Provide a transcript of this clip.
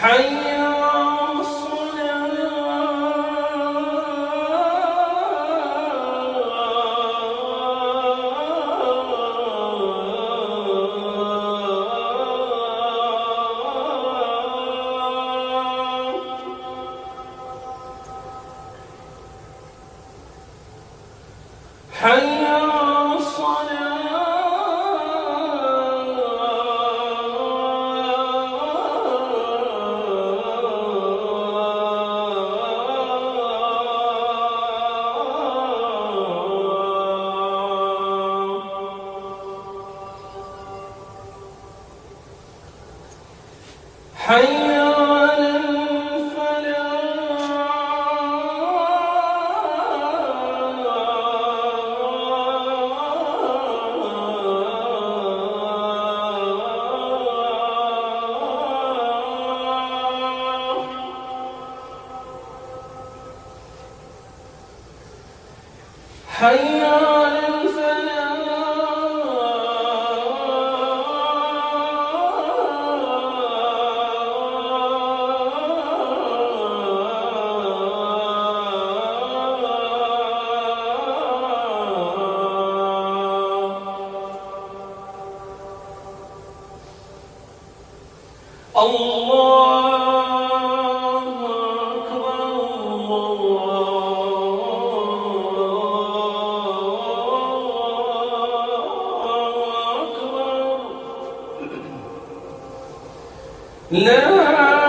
حي على حي حي لا